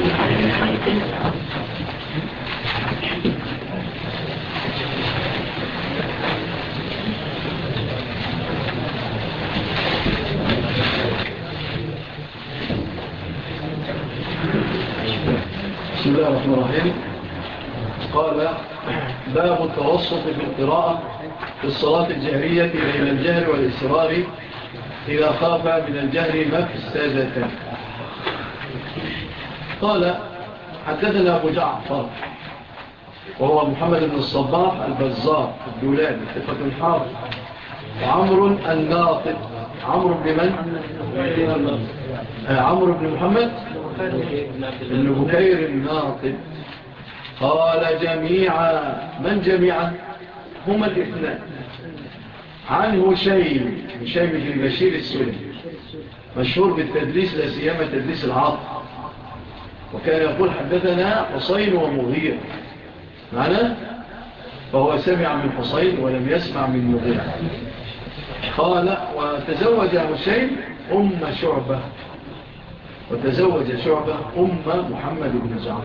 بسم الله الرحمن الرحيم. قال باب التوسط في القراءة في الصلاة الجهرية بين الجهر والإسرار إذا خاف من الجهر ما في الساجتين قال حدثنا أبو جعفر وهو محمد بن الصباح البزار الدولان ثقة الحار وعمر الناطق عمرو بن من؟ آه، عمرو بن محمد بن بكير الناطق. قال جميعا من جميعا؟ هما الاثنان. عن هشيم هشيم بن بشير السوري مشهور بالتدريس لا سيما تدريس العاطف وكان يقول حدثنا حصين ومغير. معنا فهو سمع من حصين ولم يسمع من مغير. قال وتزوج حسين أم شعبة. وتزوج شعبة أم محمد بن زعب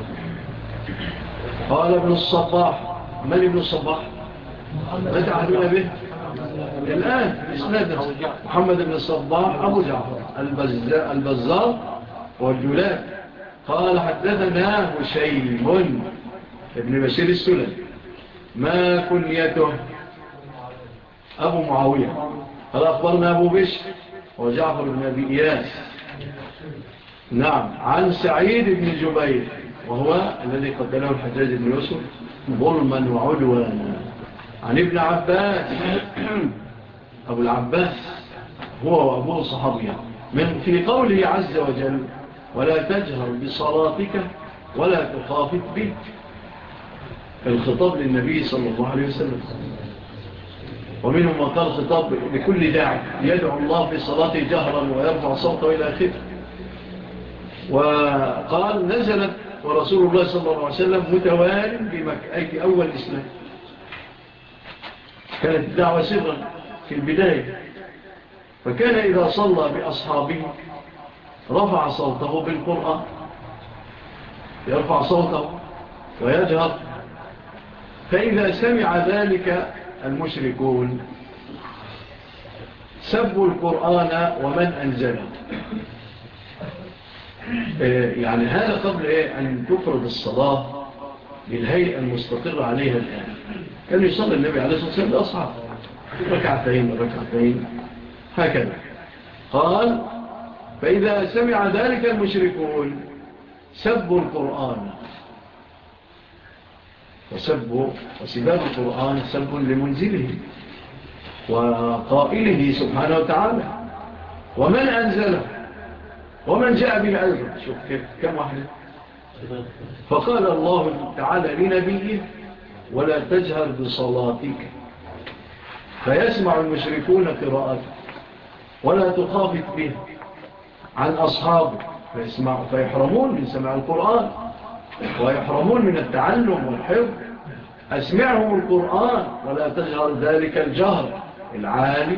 قال ابن الصباح. من ابن الصباح؟ ما تعلمون به؟ الآن إسناد محمد بن الصباح أبو جعفر. البزار والجلاب قال حدثنا هشيم ابن بشير السلم ما كنيته؟ أبو معاوية. قال أخبرنا أبو بشر وجعفر بن أبي إياس. نعم عن سعيد بن جبير وهو الذي قدمه الحجاج بن يوسف ظلما وعدوانا. عن ابن عباس. أبو العباس هو وأبوه صحابيا. من في قوله عز وجل ولا تجهر بصلاتك ولا تخافت بك. الخطاب للنبي صلى الله عليه وسلم. ومنهم من قال خطاب لكل داعي يدعو الله في صلاته جهرا ويرفع صوته إلى آخره. وقال نزلت ورسول الله صلى الله عليه وسلم متوال بمكأة أول إسلام. كانت الدعوة سرا في البداية. فكان إذا صلى بأصحابه رفع صوته بالقرآن. يرفع صوته ويجهر. فإذا سمع ذلك المشركون سبوا القرآن ومن أنزله إيه، يعني هذا قبل إيه؟ أن تفرض الصلاة للهيئة المستقرة عليها الآن. كان يصلي النبي عليه الصلاة والسلام لأصحاب ركعتين ركعتين هكذا. قال فإذا سمع ذلك المشركون سبوا القرآن وسبوا وسباب القرآن سب لمنزله وقائله سبحانه وتعالى ومن أنزله ومن جاء بالعزم شوف كم واحد؟ فقال الله تعالى لنبيه ولا تجهر بصلاتك فيسمع المشركون قراءتك ولا تخافت بها عن أصحابه فيسمع فيحرمون من سماع القرآن ويحرمون من التعلم والحفظ. أسمعهم القرآن ولا تجهر ذلك الجهر العالي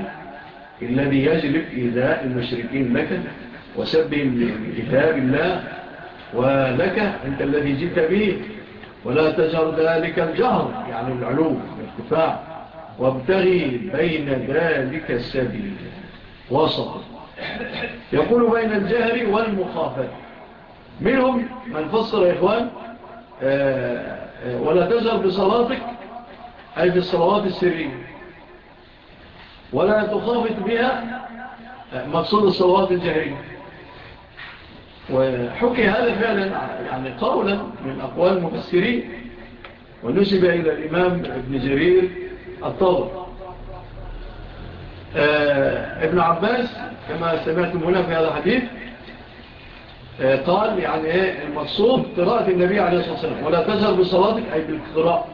الذي يجلب إيذاء المشركين لك وسبهم لكتاب الله ولك أنت الذي جئت به. ولا تجهر ذلك الجهر يعني العلوم والارتفاع وابتغي بين ذلك السبيل. وسط يقول بين الجهر والمخافة. منهم من فصل يا إخوان آه، آه، ولا تجهر بصلاتك أي بالصلوات السرية. ولا تخافت بها آه، مقصود الصلوات الجهرية. وحكي هذا فعلا يعني قولا من أقوال المفسرين. ونسب إلى الإمام ابن جرير الطاغر آه، ابن عباس كما سمعتم هنا في هذا الحديث آه، قال يعني إيه المقصود قراءة النبي عليه الصلاة والسلام ولا تزهر بصلاتك أي بالقراءة.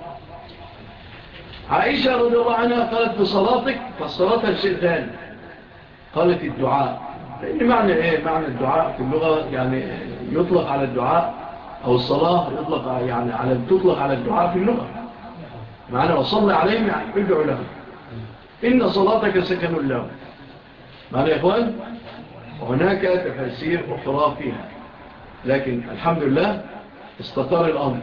عائشة رضي الله عنها قالت بصلاتك فصلاتها شيء ثاني قالت الدعاء. لأن معنى إيه؟ معنى الدعاء في اللغة يعني يطلق على الدعاء أو الصلاة يطلق يعني على تطلق على الدعاء في اللغة. معنى وصلى عليهم يعني ادعوا لهم. إن صلاتك سكن له معنى يا إخوان هناك تفسير أخرى فيها. لكن الحمد لله استطار الأمر.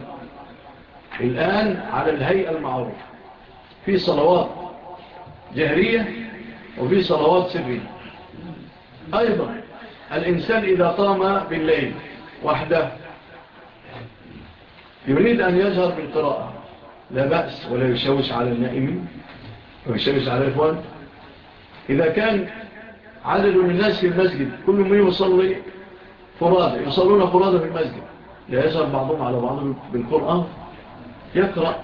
الآن على الهيئة المعروفة. في صلوات جهرية وفي صلوات سرية. أيضا الإنسان إذا قام بالليل وحده يريد أن يظهر بالقراءة. لا بأس ولا يشوش على النائمين ويشتمس على إخوان إذا كان عدد من الناس في المسجد كل من يصلي فرادة يصلون فرادة في المسجد لا يظهر بعضهم على بعضهم بالقرآن يقرأ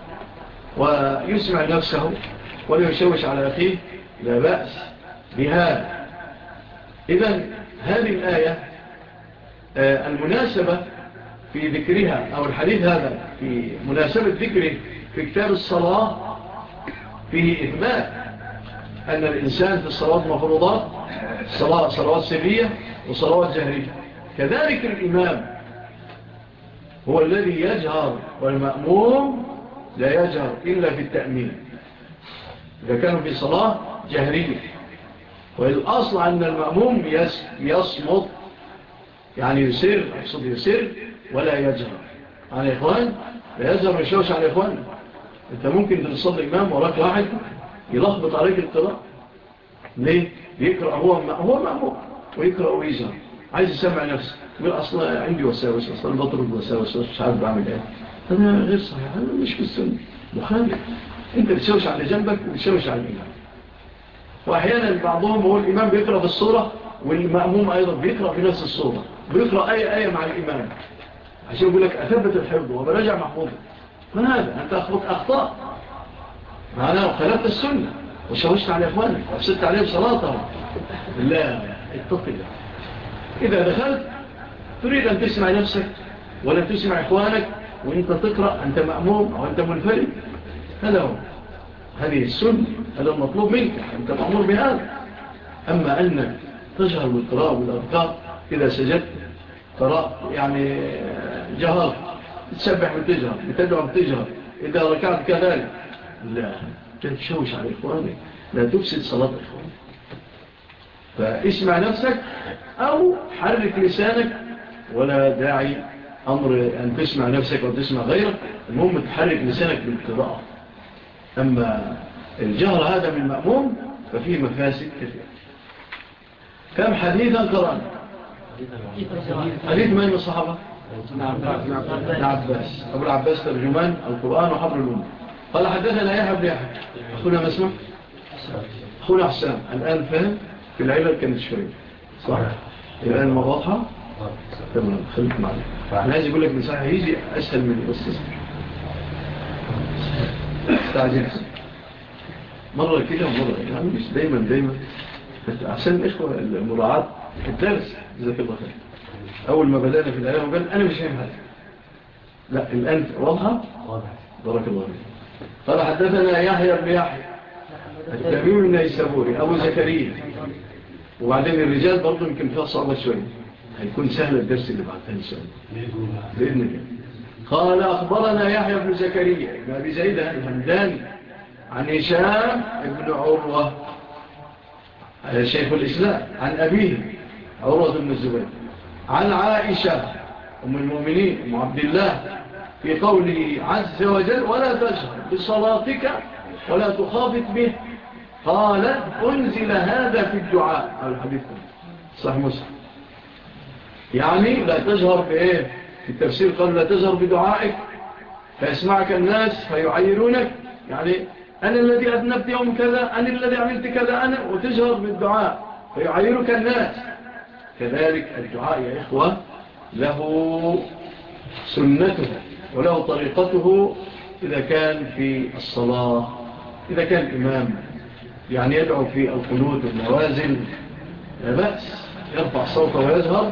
ويسمع نفسه وليشوش على أخيه لا بأس بهذا. إذن هذه الآية آه، المناسبة في ذكرها أو الحديث هذا في مناسبة ذكره في كتاب الصلاة فيه إثبات أن الإنسان في الصلاة مفروضات صلاة صلاة سبية وصلاة جهرية. كذلك الإمام هو الذي يجهر والمأموم لا يجهر إلا في التأمين. إذا كانوا في صلاة جهرية. والأصل أن المأموم يصمت يعني يسر يقصد يسر ولا يجهر. عن إخوان لا يجهر ويشوش عن إخوانه انت ممكن تصلي امام وراك واحد يلخبط عليك القراءه ليه؟ بيقرا هو ما هو مأمور ويقرأ ويزا عايز يسمع نفسه. يقول أصلا عندي وساوس أصلا بضرب وساوس مش عارف بعمل إيه. أنا غير صحيح أنا مش في السنة. مخالف. أنت بتشوش على جنبك وبتشوش على الإمام. وأحيانا بعضهم هو الإمام بيقرأ بالصورة والمأموم أيضا بيقرأ بنفس الصورة بيقرأ اي آية مع الإمام. عشان يقول لك أثبت الحفظ وبراجع محفوظه من هذا؟ أنت أخبط أخطاء؟ معناه وخلفت السنة. وشوشت على إخوانك وفسدت عليهم صلاتهم. لا اتطل إذا دخلت تريد أن تسمع نفسك ولا تسمع إخوانك وإنت تقرأ أنت مأموم أو أنت منفرد هذا هو. هذه السنة هذا المطلوب منك أنت مأمور بهذا. أما أنك تجهل بالقراءة والأذكار إذا سجدت قراء يعني جهار تسبح وتجهر بتدعو وتجهر إذا ركعت كذلك. لا تتشوش على إخوانك لا تفسد صلاة إخوانك فاسمع نفسك أو حرك لسانك ولا داعي أمر أن تسمع نفسك وتسمع غيرك. المهم تحرك لسانك بالتضاء أما الجهر هذا من مأموم ففيه مفاسد كثير كم حديثا قرأنا؟ حديث من الصحابة؟ ابن عباس أبو العباس ترجمان القرآن وحبر الأمة قال حدثنا يحيى بن يحيى أخونا مسمع أخونا حسام الآن فهم في العيله كانت شوية صح الآن مضاحة تمام خليك معنا أنا عايز أقول لك نصيحة هيجي أسهل مني بس استعجل مرة كده ومرة يعني مش دايما دايما عشان الإخوة المراعاة الدرس جزاك الله خير أول ما بدأنا في الآية وقال أنا مش فاهم هذا لا الآن واضحة؟ واضحة. بارك الله فيك. قال حدثنا يحيى بن يحيى التميم السابوري أبو زكريا. وبعدين الرجال برضه يمكن فيها صعبة شوية. هيكون سهل الدرس اللي بعدها إن شاء الله بإذن الله. قال أخبرنا يحيى بن زكريا ما بزيدة زيد الهمدان عن هشام بن عروة شيخ الإسلام عن أبيه عروة بن الزبير. عن عائشة أم المؤمنين أم عبد الله في قوله عز وجل ولا تجهر بصلاتك ولا تخافت به. قالت أنزل هذا في الدعاء. الحديث. صح مسلم. يعني لا تجهر بإيه في التفسير قال لا تجهر بدعائك. فيسمعك الناس فيعيرونك. يعني أنا الذي أذنبت يوم كذا أنا الذي عملت كذا أنا. وتجهر بالدعاء. فيعيرك الناس. كذلك الدعاء يا إخوة له سنته وله طريقته إذا كان في الصلاة إذا كان إمام يعني يدعو في القنود والنوازل لا بأس يرفع صوته ويظهر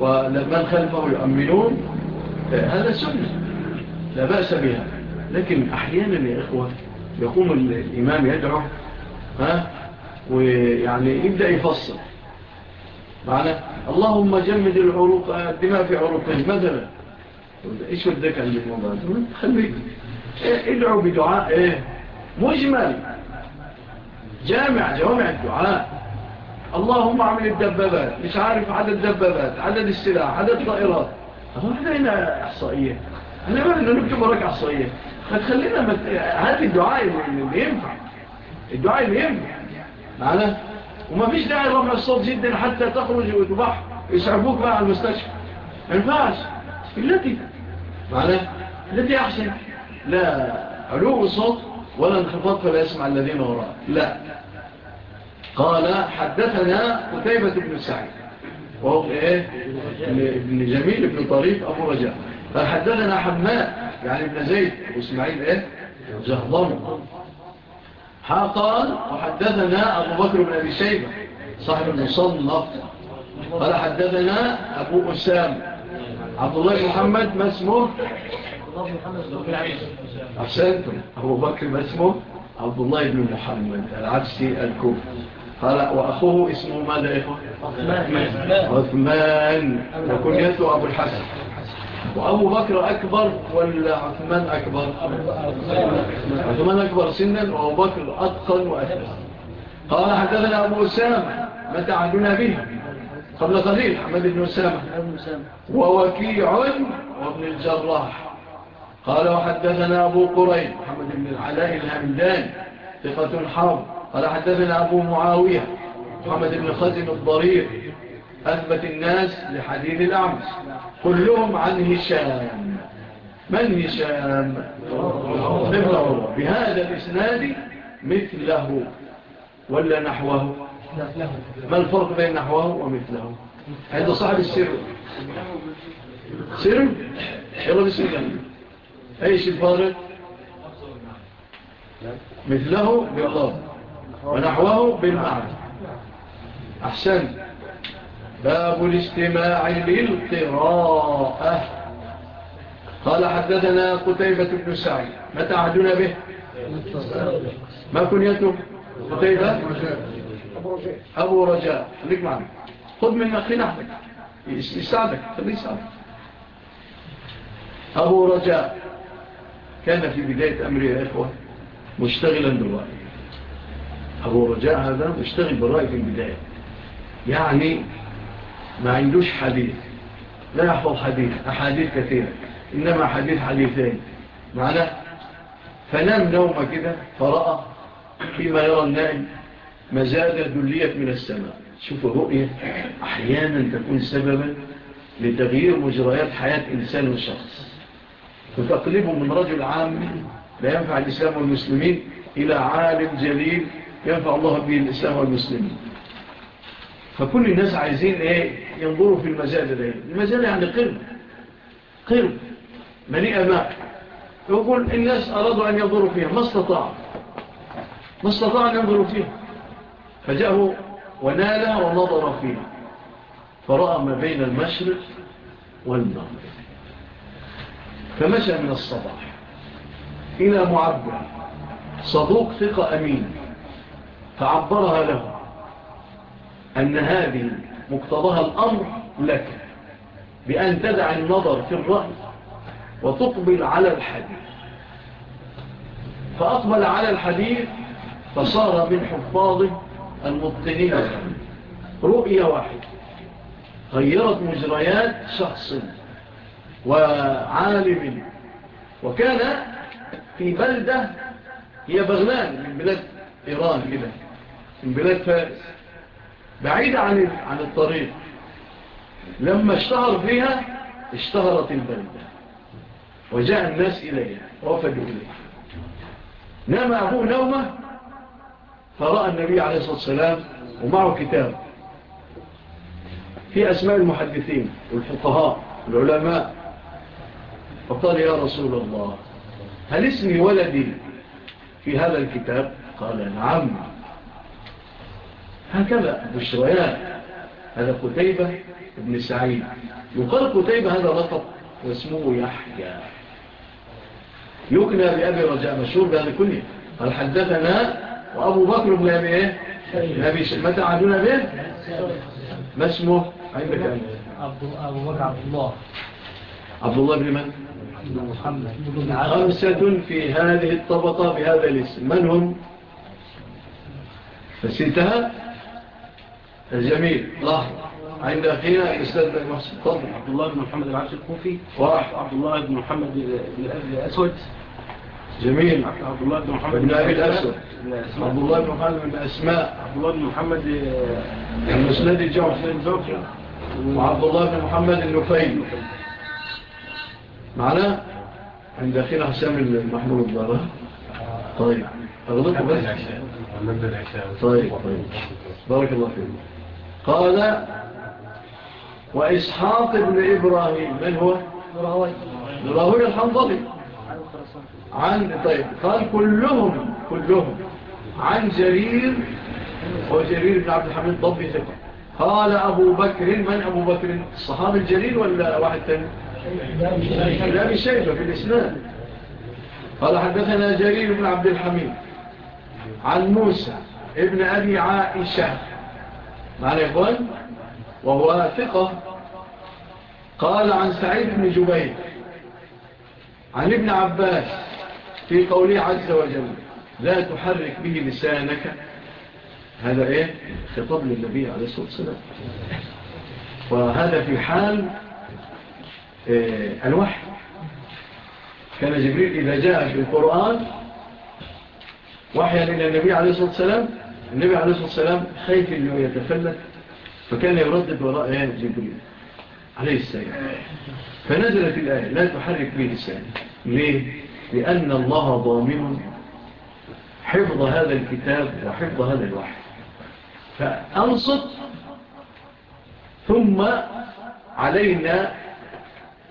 ومن خلفه يؤمنون هذا سنة لا بأس بها. لكن أحيانا يا إخوة يقوم الإمام يدعو ها ويعني يبدأ يفصل. معنا اللهم جمد العروق الدماء في عروقهم مثلا. إيش بدك عند الموضوع خليك. إيه، ادعوا بدعاء إيه. مجمل. جامع جوامع الدعاء. اللهم اعمل الدبابات. مش عارف عدد الدبابات عدد السلاح عدد الطائرات. هو إحنا هنا إحصائية. إحنا ما بدنا نكتب وراك إحصائية. خلينا مت... الدعاء اللي ينفع. الدعاء اللي ينفع. معنا وما فيش داعي رمى الصوت جدا حتى تخرج وتبح يسعبوك بقى على المستشفى. ما ينفعش التي معناه التي أحسن. لا علو الصوت ولا انخفاض فلا يسمع الذين وراءه. لا. قال حدثنا قتيبة بن سعيد. وهو إيه؟ ابن جميل ابن طريف أبو رجاء. فحدثنا حماء يعني ابن زيد وإسماعيل إيه؟ جهضان ها قال وحدثنا أبو بكر بن أبي شيبة صاحب المصنف. قال حدثنا أبو أسام عبد الله محمد ما اسمه؟ أحسنتم. أبو بكر ما اسمه؟ عبد الله بن محمد العبسي الكوف قال وأخوه اسمه ماذا إخوة؟ عثمان. عثمان. وكنيته أبو الحسن. وأبو بكر أكبر ولا عثمان أكبر عثمان أكبر سنا وأبو بكر أتقن وأثبت قال حدثنا أبو أسامة متى عدنا به؟ قبل قليل أحمد بن أسامة ووكيع وابن الجراح. قال وحدثنا أبو قرين محمد بن العلاء الهمدان ثقة الحرب قال حدثنا أبو معاوية محمد بن خزم الضرير. أثبت الناس لحديث الأعمس كلهم عن هشام. من هشام؟ بن بهذا الإسناد مثله ولا نحوه؟ ما الفرق بين نحوه ومثله؟ هذا صاحب السر. سر؟ يلا بسم الله. إيش الفارق مثله بالله ونحوه بالمعنى. أحسن باب الاجتماع للقراءة. قال حدثنا قتيبة بن سعيد. متى عدنا به؟ ما كنيته قتيبة؟ أبو رجاء. خليك معنا. خذ من أخي أحمد يساعدك. خليه يساعدك. أبو رجاء. كان في بداية أمري يا إخوة مشتغلا بالرأي. أبو رجاء هذا مشتغل بالرأي في البداية. يعني ما عندوش حديث. لا يحفظ حديث أحاديث كثيرة. إنما حديث حديثين. معناه فنام نوم كده فرأى فيما يرى النائم مزادة دلية من السماء. شوفوا رؤية أحيانا تكون سببا لتغيير مجريات حياة إنسان وشخص. وتقليبه من رجل عام لا ينفع الإسلام والمسلمين إلى عالم جليل ينفع الله به الإسلام والمسلمين. فكل الناس عايزين إيه؟ ينظروا في المزاد ده المزاد يعني قرب. قرب. مليئة ماء يقول الناس أرادوا أن ينظروا فيها. ما استطاع ما استطاع أن ينظروا فيها. فجاءه ونال ونظر فيها. فرأى ما بين المشرق والمغرب. فمشى من الصباح إلى معبر صدوق ثقة أمين. فعبرها له. أن هذه مقتضاها الأمر لك بأن تدع النظر في الرأي وتقبل على الحديث. فأقبل على الحديث فصار من حفاظه المبطنين. رؤية واحدة. غيرت مجريات شخص وعالم. وكان في بلدة هي بغلان من بلاد إيران كده من بلاد فارس. بعيدة عن عن الطريق. لما اشتهر فيها اشتهرت البلدة. وجاء الناس إليها. وفدوا إليها. نام أبوه نومة فرأى النبي عليه الصلاة والسلام ومعه كتاب. في أسماء المحدثين والفقهاء والعلماء. فقال يا رسول الله هل اسمي ولدي في هذا الكتاب؟ قال نعم. هكذا بشريان هذا كتيبة ابن سعيد يقال كتيبة هذا لقب واسمه يحيى يكنى بأبي رجاء مشهور بهذا كله قال حدثنا وأبو بكر بن أبي إيه؟ نبي متى عدونا به؟ ما اسمه؟ عندك يعني. أبو بكر عبد الله عبد الله بن من؟ خمسة في هذه الطبقة بهذا الاسم من هم؟ فسلتها؟ الجميل. الله. عند أخينا الأستاذ بن محسن. فضل عبد الله بن محمد العاشق الكوفي. وراح. عبد الله بن محمد الأسود. جميل. عبد الله بن محمد بن أبي الأسود. عبد الله بن محمد بن أسماء. عبد الله بن محمد المسند يعني الجوفي وعبد الله بن محمد النفيل. معنا؟ عند أخينا حسام المحمود الضرر طيب. أغلقوا بس. طيب طيب. بارك الله فيكم. قال وإسحاق بن إبراهيم من هو؟ نراهي الحنظلي. عن طيب قال كلهم كلهم عن جرير وجرير بن عبد الحميد ضبي ذكر قال أبو بكر من أبو بكر؟ الصحابي الجليل ولا واحد تاني؟ لا بشيبة في الإسلام قال حدثنا جرير بن عبد الحميد عن موسى ابن أبي عائشة معنا يا إخوان وهو ثقة. قال عن سعيد بن جبير عن ابن عباس في قوله عز وجل لا تحرك به لسانك. هذا إيه؟ خطاب للنبي عليه الصلاة والسلام. وهذا في حال آه، الوحي. كان جبريل إذا جاء في القرآن وحيا إلى النبي عليه الصلاة والسلام النبي عليه الصلاة والسلام خايف أنه يتفلت فكان يردد وراء آية جبريل عليه السلام. فنزلت الآية لا تحرك به السلام ليه؟ لأن الله ضامن حفظ هذا الكتاب وحفظ هذا الوحي. فأنصت ثم علينا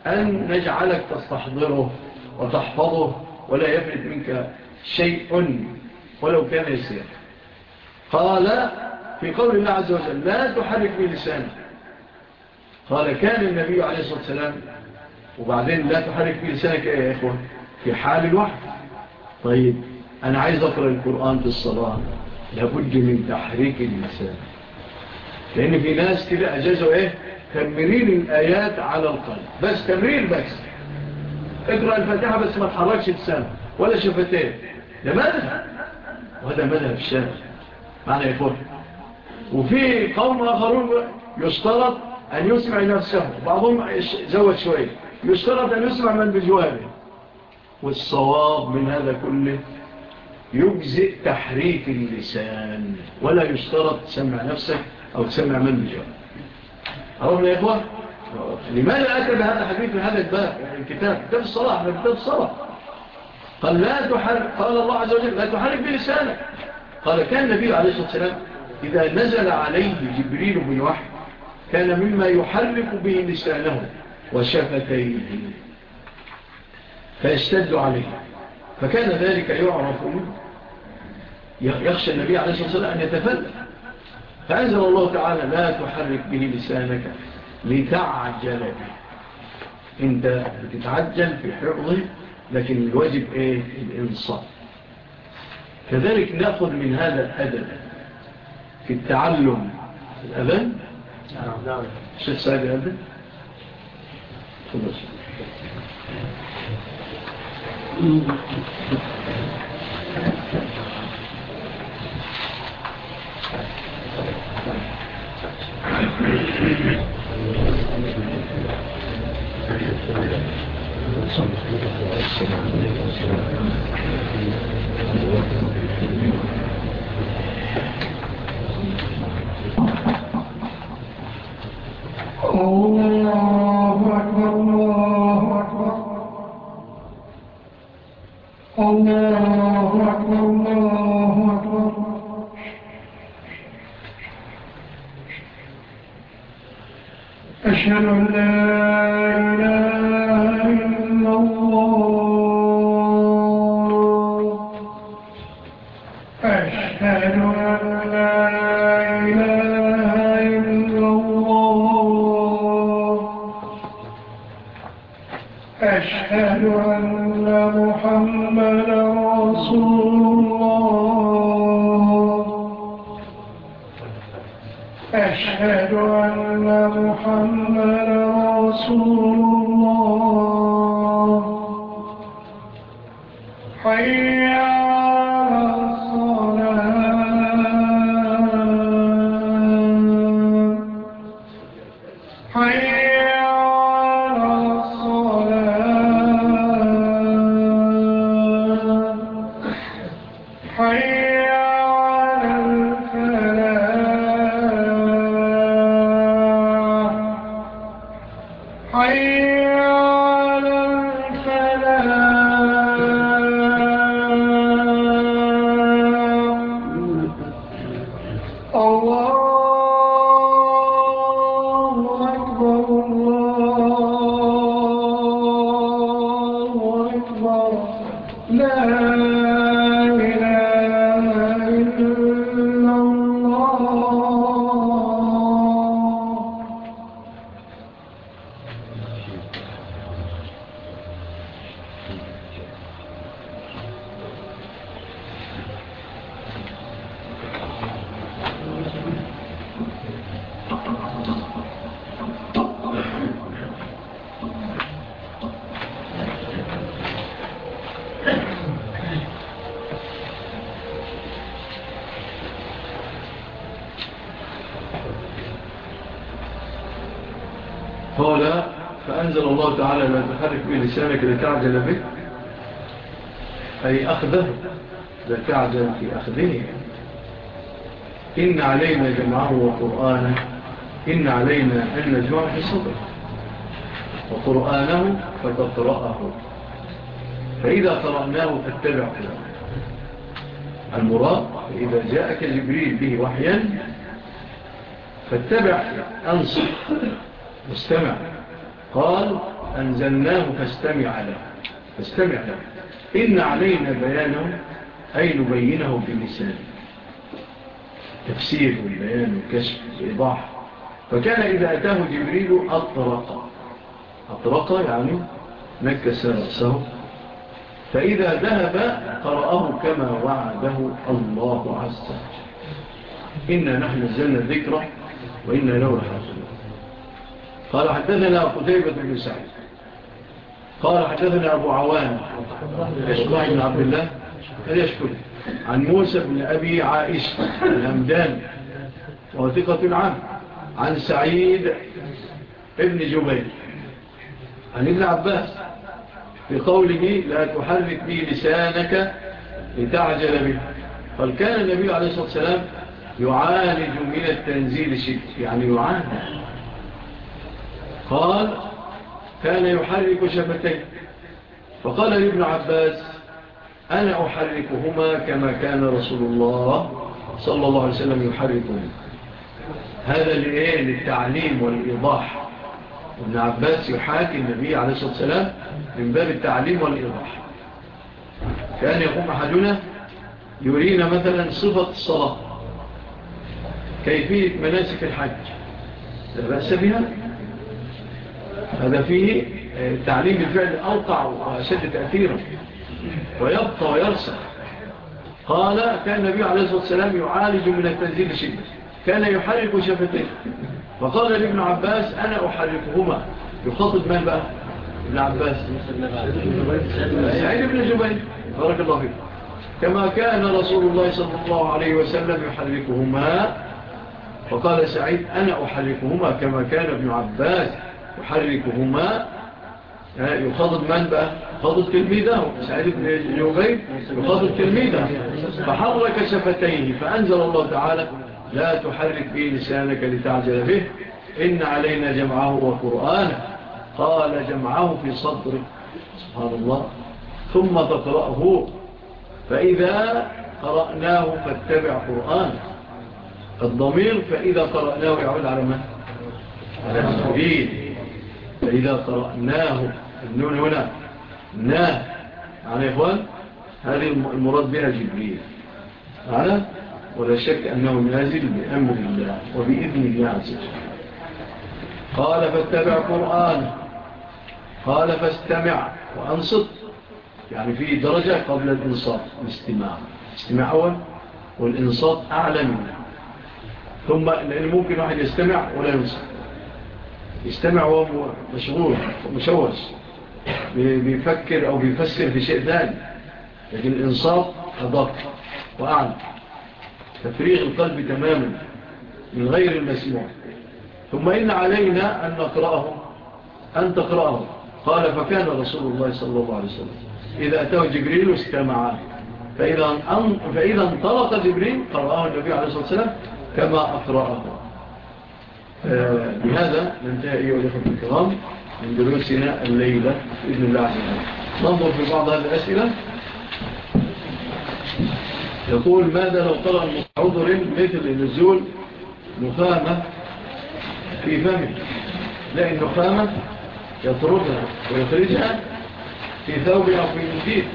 أن نجعلك تستحضره وتحفظه ولا يفلت منك شيء ولو كان يسير قال في قول الله عز وجل لا تحرك بلسانك قال كان النبي عليه الصلاة والسلام وبعدين لا تحرك بلسانك لسانك إيه يا اخوان في حال الوحد طيب أنا عايز أقرأ القرآن في الصلاة. لابد من تحريك اللسان. لأن في ناس كده أجازوا إيه؟ تمرين الآيات على القلب. بس تمرين بس. اقرأ الفاتحة بس ما تحركش لسانك. ولا شفتين. ده ماذا وهذا مذهب الشافعي معنى إخوان وفي قوم آخرون يشترط أن يسمع نفسه. بعضهم زود شوية يشترط أن يسمع من بجوابه والصواب من هذا كله يجزئ تحريك اللسان. ولا يشترط تسمع نفسك أو تسمع من بجوابه أولا يا إخوة. لماذا أتى بهذا حديث في هذا الباب؟ يعني الكتاب. كتاب الصلاة كتاب الصلاة قال, لا تحرك قال الله عز وجل لا تحرك بلسانك. قال كان النبي عليه الصلاة والسلام إذا نزل عليه جبريل بن وحي كان مما يحرك به لسانه وشفتيه فيستد عليه. فكان ذلك يعرف يخشى النبي عليه الصلاة والسلام أن يتفلت فأنزل الله تعالى لا تحرك به لسانك لتعجل به. انت بتتعجل في حفظه لكن الواجب إيه؟ الإنصاف. كذلك نأخذ من هذا الأدب في التعلم الأذن شيخ سعيد هذا خلاص أشهد أن لا إله أنزل الله تعالى لا تحرك به لسانك لتعجل به. أي أخذه لتعجل في أخذه. إن علينا جمعه وقرآنه. إن علينا أن نجمع في صدر وقرآنه فتقرأه. فإذا قرأناه فاتبع كلامه المراد إذا جاءك جبريل به وحيا فاتبع أنصر واستمع قال أنزلناه فاستمع له. فاستمع له. إن علينا بيانه أي نبينه بلسانه. تفسير والبيان والكشف والإضاح فكان إذا أتاه جبريل أطرق. أطرق يعني نكس نفسه فإذا ذهب قرأه كما وعده الله عز وجل. إنا نحن نزلنا الذكرى وإنا نورها قال حدثنا قتيبة بن سعيد قال حدثنا أبو عوان يشكوه بن عبد الله. قال يشكل عن موسى بن أبي عائش الهمدان وثقة عنه عن سعيد ابن جبيل عن ابن عباس. في قوله لا تحرك به لسانك لتعجل به قال كان النبي عليه الصلاة والسلام يعالج من التنزيل شيء يعني يعالج. قال كان يحرك شفتيه فقال ابن عباس أنا أحركهما كما كان رسول الله صلى الله عليه وسلم يحركهما هذا لإيه؟ للتعليم والإيضاح. ابن عباس يحاكي النبي عليه الصلاة والسلام من باب التعليم والإيضاح. كان يقوم أحدنا يرينا مثلا صفة الصلاة كيفية مناسك الحج. لا بأس بها؟ هذا فيه آه، تعليم الفعل أوقع وأشد تأثيره ويبقى ويرسل قال كان النبي عليه الصلاة والسلام يعالج من التنزيل شيء كان يحرك شفتيه. فقال لابن عباس أنا أحركهما. يخاطب من بقى؟ ابن عباس. سعيد بن جبين بارك الله فيك. كما كان رسول الله صلى الله عليه وسلم يحركهما. فقال سعيد أنا أحركهما كما كان ابن عباس يحركهما آه، يخاطب من بقى؟ يخاطب تلميذه سعيد بن يوبين يخاطب تلميذه. فحرك شفتيه فأنزل الله تعالى لا تحرك به لسانك لتعجل به. إن علينا جمعه وقرآنه. قال جمعه في صدرك سبحان الله. ثم تقرأه. فإذا قرأناه فاتبع قرآن الضمير فإذا قرأناه يعود على من؟ على سبيل فإذا قرأناه النون هنا نا عن إخوان؟ هذه المراد بها جبريل. على ولا شك أنه نازل بأمر الله وبإذن الله عز وجل. قال فاتبع قرآن. قال فاستمع وأنصت. يعني في درجة قبل الإنصات الاستماع. الاستماع أول والإنصات أعلى منه. ثم لأنه ممكن واحد يستمع ولا ينصت. يستمع وهو مشغول ومشوش. بيفكر أو بيفسر في شيء ثاني. لكن الإنصاب أدق وأعلى. تفريغ القلب تماما من غير المسموع. ثم إن علينا أن نقرأه أن تقرأه. قال فكان رسول الله صلى الله عليه وسلم إذا أتاه جبريل استمع. فإذا, فإذا انطلق جبريل قرأه النبي عليه الصلاة والسلام كما أقرأه. آه، بهذا ننتهي أيها الأخوة الكرام من دروسنا الليلة بإذن الله عزيزي ننظر في بعض هذه الأسئلة. يقول ماذا لو طلع عذر مثل نزول نخامة في فمه؟ لا النخامة يطردها ويخرجها في ثوب أو في مجيد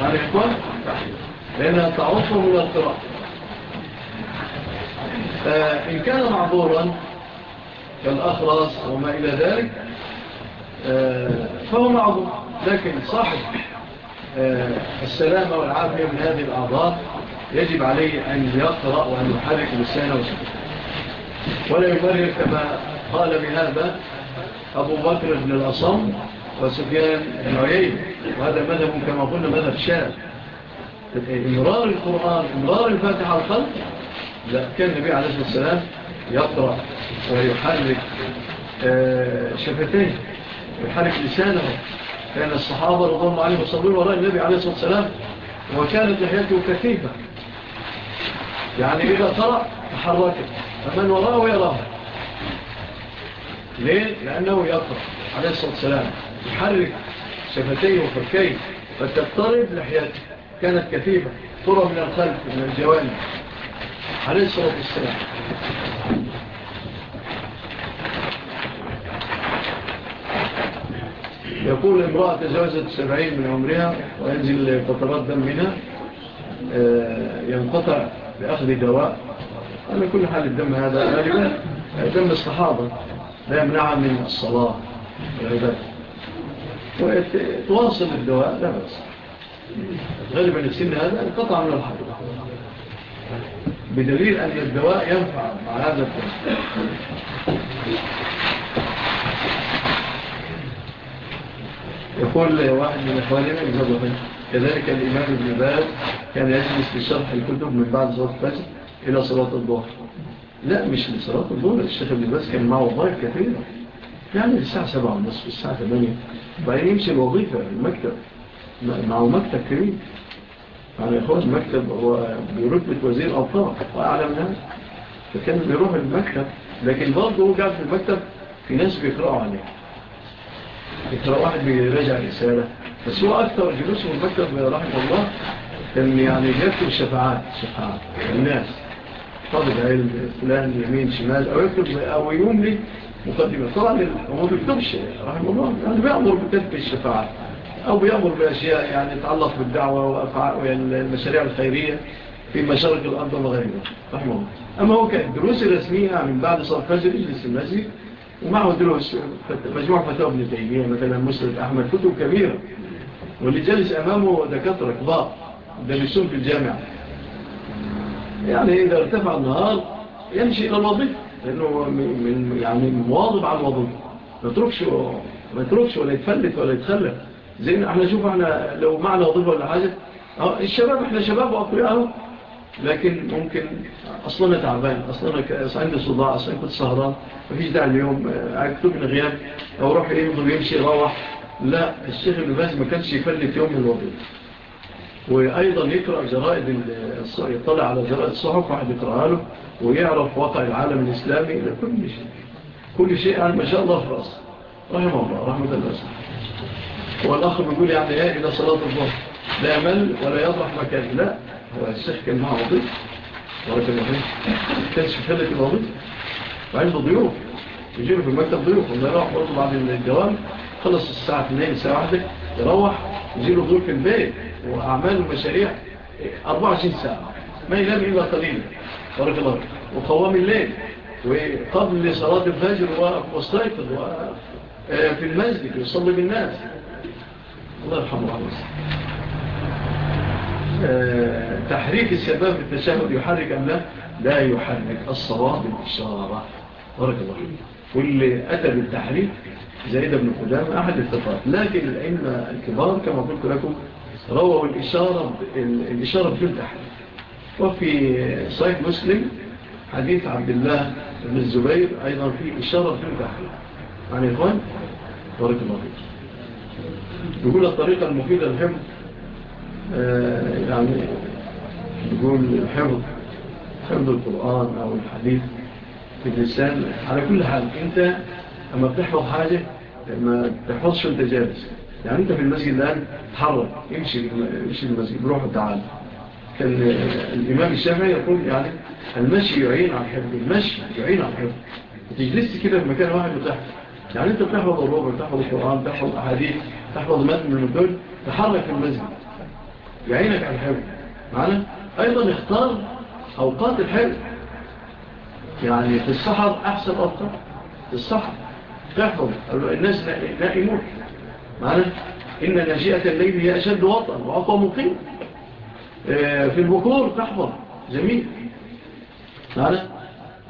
معنى إخوان لأنها تعصر من القراءة. آه، فإن كان معذورا كالأخرص وما إلى ذلك آه، فهو معظم لكن صاحب آه، السلامة والعافية من هذه الأعضاء يجب عليه أن يقرأ وأن يحرك لسانه وسانة ولا يبرر كما قال بهذا أبو بكر بن الأصم وسفيان بن عيين وهذا مذهب كما قلنا مذهب شاب إمرار القرآن إمرار الفاتحة على الخلق لا كان النبي عليه الصلاة والسلام يقرأ ويحرك آه، شفتيه؟ ويحرك لسانه. كان الصحابة رضاهم عليهم وصلوا وراء النبي عليه الصلاة والسلام وكانت لحياته كثيفة. يعني إذا قرأ تحركت فمن وراءه يراها ليه؟ لأنه يقرأ عليه الصلاة والسلام. يحرك شفتيه وفركين فتضطرب لحياته. كانت كثيفة ترى من الخلف من الجوانب. عليه الصلاة والسلام. يقول امرأة تجاوزت سبعين من عمرها وينزل قطرات دم منها آه، ينقطع بأخذ دواء. على كل حال الدم هذا غالبا دم الصحابة لا يمنع من الصلاة والعبادة. وتواصل الدواء لا بأس. غالبا السن هذا انقطع من الحرب بدليل أن الدواء ينفع مع هذا الدم. يقول واحد من أخواننا يجبه كذلك الإمام ابن باز كان يجلس في شرح الكتب من بعد صلاة الفجر إلى صلاة الظهر. لا مش لصلاة الظهر. الشيخ ابن باز كان معه وظائف كثيرة يعني الساعة سبعة ونصف الساعة ثمانية وبعدين يمشي الوظيفة المكتب. معه مكتب كبير. يعني يخوض مكتب هو برتبة وزير أوطار وأعلم منها فكان بيروح المكتب لكن برضه هو قاعد في المكتب في ناس بيقرأوا عليه. يترى واحد بيراجع رسالة. بس هو أكثر جلوسه المكتب رحمة الله كان يعني يكتب شفاعات شفاعات. الناس طالب علم فلان يمين شمال أو يكتب أو يملي مقدمة طبعا هو بيكتبش رحمة الله. يعني بيأمر بكتب الشفاعات. أو بيأمر بأشياء يعني تتعلق بالدعوة والمشاريع الخيرية في مشارق الأرض ومغاربها رحمة الله. أما هو كان دروس الرسمية من بعد صرف فجر يجلس المسجد ومعه دروس مجموعة فتاوى ابن تيمية مثلا مسرد أحمد كتب كبيرة واللي جالس أمامه دكاترة كبار دلسون في الجامعة. يعني إذا ارتفع النهار يمشي إلى الوظيفة لأنه من يعني مواظب على الوظيفة. ما تركش ما تركش ولا يتفلت ولا يتخلف. زي إحنا شوف إحنا لو معنا وظيفة ولا حاجة آه، الشباب إحنا شباب وأقوياء لكن ممكن أصلا أنا تعبان أصلا أنا عندي صداع أصلا كنت سهران مفيش داعي اليوم آه، اكتب من غياب أو روح يمضي ويمشي يروح. لا الشيخ ابن باز ما كانش يفلت يوم الوظيفه وأيضا يقرأ جرائد يطلع على جرائد الصحف واحد يقرأها له ويعرف واقع العالم الإسلامي إلى كل شيء. كل شيء يعني ما شاء الله في رأسه. رحمه الله رحمة الله. والاخر بيقول يعني إيه؟ إلى صلاة الظهر. لا يمل ولا يضرح مكان لا. هو الشيخ كان معه وضيف بارك الله فيك كانش فلك وعنده ضيوف يجيبه في المكتب ضيوف والله يروح برضه بعد الجوال خلص الساعة 2 الساعة واحدة يروح يجيله ضيوف في البيت وأعمال ومشاريع 24 ساعة ما يلام إلا قليلا بارك الله وقوام الليل وقبل صلاة الفجر واستيقظ في المسجد يصلي بالناس الله يرحمه الله آه، تحريك الشباب بالتشهد يحرك أم لا؟ لا يحرك. الصواب بالإشارة بارك الله واللي أتى بالتحريك زيد بن قدام أحد التفاق لكن الأئمة الكبار كما قلت لكم رووا الإشارة الإشارة بدون التحريك. وفي صحيح مسلم حديث عبد الله بن الزبير أيضا في إشارة بدون التحريك. عن إخوان بارك الله فيك. يقول الطريقة المفيدة الحمد آه، يعني نقول الحفظ حفظ القرآن أو الحديث في الإنسان على كل حال أنت أما بتحفظ حاجة ما تحفظش أنت جالس يعني أنت في المسجد الآن تحرك امشي, امشي المسجد روح وتعال. كان الإمام الشافعي يقول يعني المشي يعين على الحفظ المشي يعين على الحفظ. تجلس كده في مكان واحد وتحفظ. يعني أنت بتحفظ الربع بتحفظ القرآن بتحفظ الأحاديث تحفظ متن من الدول تحرك في المسجد. يعينك على الحفظ معنا أيضا اختار أوقات الحفظ يعني في الصحر أحسن أوقات. في الصحر تحفظ. الناس نائمون معنا إن نجيئة الليل هي أشد وطن وأقوى مقيم آه، في البكور تحفظ. جميل. معنا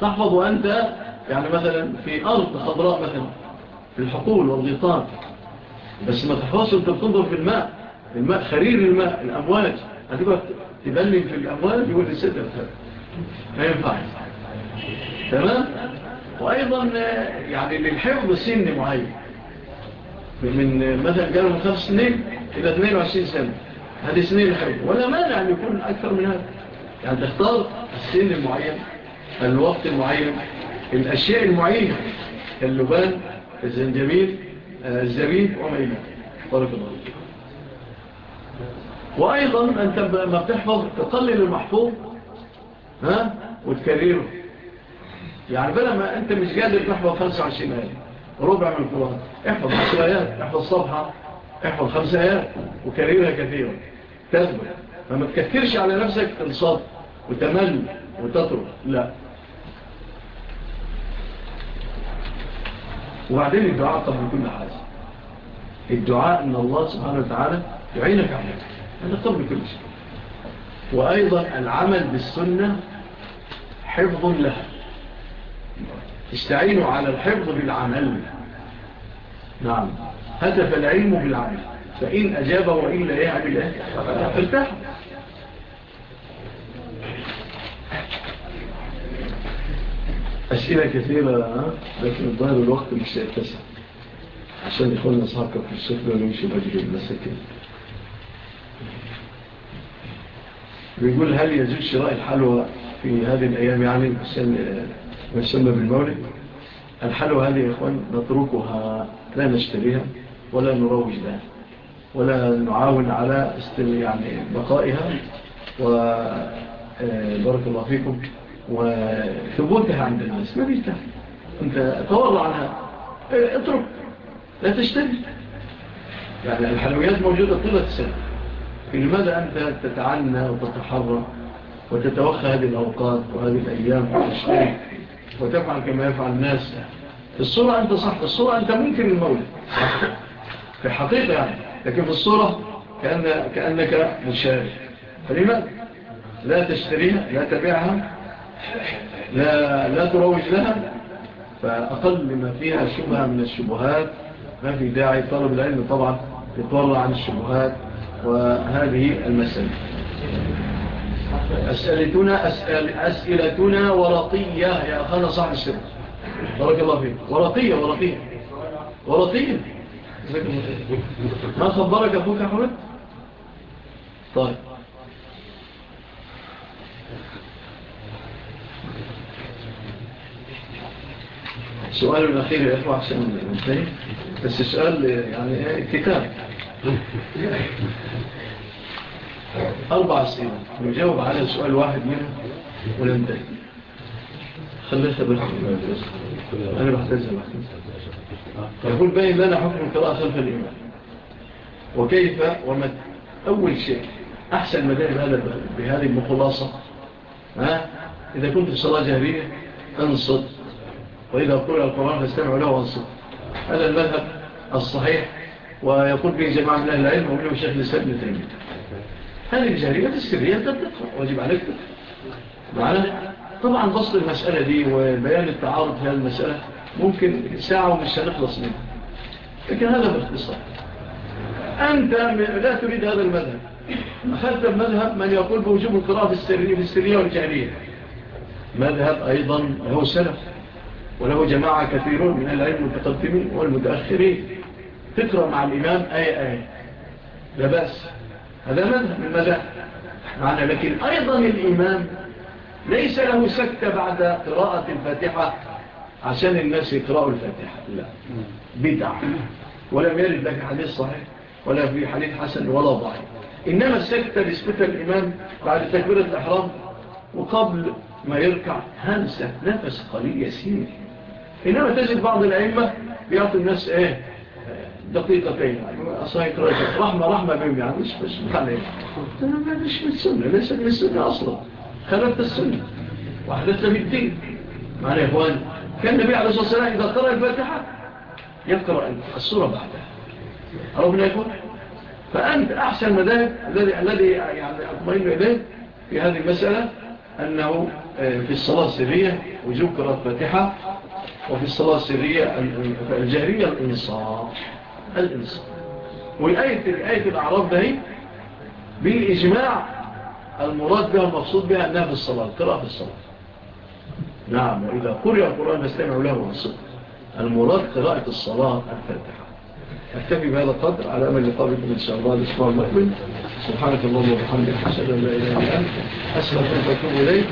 تحفظ وأنت يعني مثلا في أرض خضراء مثلا في الحقول والغيطان. بس ما تحفظش أنت بتنظر في الماء. الماء خرير الماء الأمواج. هتبقى تبني في الأمواج يقول والسدر ما ينفعش. تمام؟ وأيضا يعني للحفظ سن معين. من مثلا قالوا من 5 سنين إلى 22 سنة. هذه سنين الحفظ ولا مانع أن يكون أكثر من هذا. يعني تختار السن المعين الوقت المعين الأشياء المعينة. اللبان الزنجبيل الزبيب وما إلى بارك الله وأيضا أنت لما بتحفظ تقلل المحفوظ ها؟ وتكرره يعني بدل ما أنت مش قادر تحفظ 25 آية ربع من القرآن. احفظ 10 آيات احفظ صفحة احفظ 5 آيات وكررها كثيرا تثبت. فما تكثرش على نفسك انصاب وتمل وتطرق لا. وبعدين الدعاء قبل كل حاجة. الدعاء أن الله سبحانه وتعالى يعينك عليك هنقوم بكل شيء وأيضا العمل بالسنة حفظ لها استعينوا على الحفظ بالعمل. نعم. هدف العلم بالعمل. فإن أجاب وإلا يعني يعمل إيه فارتاح أسئلة كثيرة لكن الظاهر الوقت مش سيتسع. عشان يخلنا نصحك في الصفر ونمشي يمشي المساكين. بيقول هل يزيد شراء الحلوى في هذه الأيام يعني ما يسمى بالمولد؟ الحلوى هذه يا إخوان نتركها لا نشتريها ولا نروج لها ولا نعاون على يعني بقائها وبرك آه، الله فيكم وثبوتها عند الناس. ما بيستهل أنت تورع عنها. آه، اترك. لا تشتري. يعني الحلويات موجودة طولة السنة. لماذا أنت تتعنى وتتحرى وتتوخى هذه الأوقات وهذه الأيام وتفعل كما يفعل الناس. في الصورة أنت صح في الصورة أنت ممكن المولد في حقيقة يعني لكن في الصورة كأن كأنك مشارك فلماذا لا تشتريها لا تبيعها لا, لا تروج لها. فأقل ما فيها شبهة من الشبهات. ما في داعي طلب العلم طبعا يتورع عن الشبهات. وهذه المسألة. أسئلتنا, أسئلتنا ورقية. يا أخانا صاحب السر. بارك الله فيك. ورقية ورقية. ورقية. ما خبرك أبوك أحمد؟ طيب. السؤال الأخير يا أخوة حسن طيب. بس السؤال يعني كتاب. أربع أسئلة نجاوب على سؤال واحد منهم ولم تأتي خلصها بس أنا بحتاجها بحتاجها يقول بين لنا حكم القراءة خلف الإمام وكيف ومتى أول شيء أحسن مدائب هذا بهذه المخلاصة؟ ها؟ إذا كنت في صلاة جهبية أنصد وإذا قرأ القرآن فاستمعوا له وأنصد هذا المذهب الصحيح ويقول به جماعة من أهل العلم ومنهم شيخ الإسلام من تيمية. هذه الجاريات السرية تبقى واجب عليك معنا؟ طبعا بصل المسألة دي وبيان التعارض في هذه المسألة ممكن ساعة ومش سنخلص منها. لكن هذا باختصار. أنت لا تريد هذا المذهب. أخذت المذهب من يقول بوجوب القراءة في السرية والجارية مذهب أيضا له سلف وله جماعة كثيرون من العلم المتقدمين والمتأخرين. تقرأ مع الإمام آية آية لا بأس. هذا ماذا من مذهب معنا لكن أيضا الإمام ليس له سكتة بعد قراءة الفاتحة عشان الناس يقرأوا الفاتحة. لا. بدع ولم يرد لك حديث صحيح ولا في حديث حسن ولا ضعيف. إنما السكتة بسكتة الإمام بعد تكبيرة الإحرام وقبل ما يركع همسة نفس قليل يسير إنما تجد بعض الأئمة بيعطي الناس إيه؟ دقيقتين عصا يكرهك رحمة رحمة بهم يعني. مش مش عليك قلت له مش من السنة. ليس من السنة أصلا. خلفت السنة. وحدثت الدين. معنى يا إخوان كان النبي عليه الصلاة والسلام إذا قرأ الفاتحة يقرأ السورة بعدها. أو ابن فأنت أحسن مذاهب الذي الذي يعني أطمئن إليه في هذه المسألة أنه آه، في الصلاة السرية وذكر الفاتحة وفي الصلاة السرية الجهرية الإنصار الإنسان والآية الآية الأعراف ده بالإجماع المراد بها المقصود بها أنها في الصلاة القراءة في الصلاة نعم وإذا قرئ القرآن نستمع له ونصد المراد قراءة الصلاة الفاتحة. أكتفي بهذا القدر على أمل لقابكم إن شاء الله الأسبوع المؤمن سبحانك اللهم وبحمدك الله لا إله إلا أنت أسلم أن تكون إليك.